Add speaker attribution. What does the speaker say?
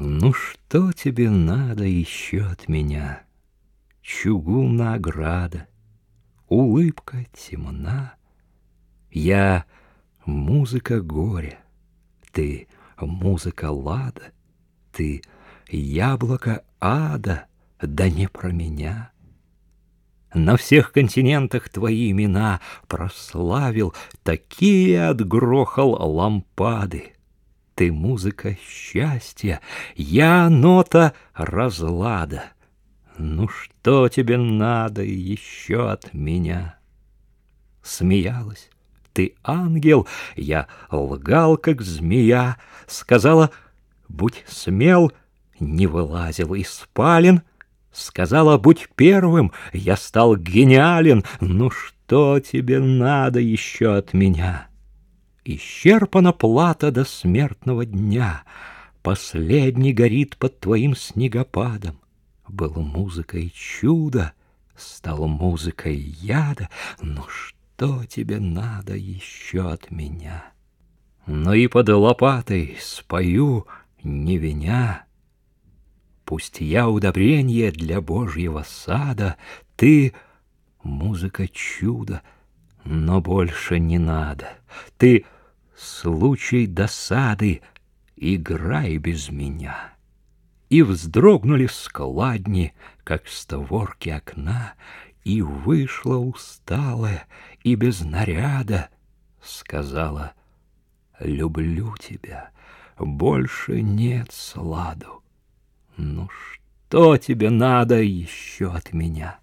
Speaker 1: Ну что тебе надо еще от меня? Чугунная ограда, улыбка темна. Я музыка горя, ты музыка лада, ты яблоко ада, да не про меня. На всех континентах твои имена прославил, такие отгрохал лампады. Ты музыка счастья, я нота разлада. Ну что тебе надо еще от меня? Смеялась, ты ангел, я лгал, как змея, сказала, будь смел, не вылазил из спален, сказала, будь первым, я стал гениален, ну что тебе надо еще от меня? Исчерпана плата до смертного дня, Последний горит под твоим снегопадом. Был музыкой чудо, стал музыкой яда, Ну что тебе надо еще от меня? Но и под лопатой спою, не виня. Пусть я удобрение для Божьего сада, Ты — музыка чуда, но больше не надо. Ты — случай досады, играй без меня. И вздрогнули складни, как створки окна, И вышла усталая и без наряда, Сказала, люблю тебя, больше нет сладу. Ну что тебе надо еще от меня?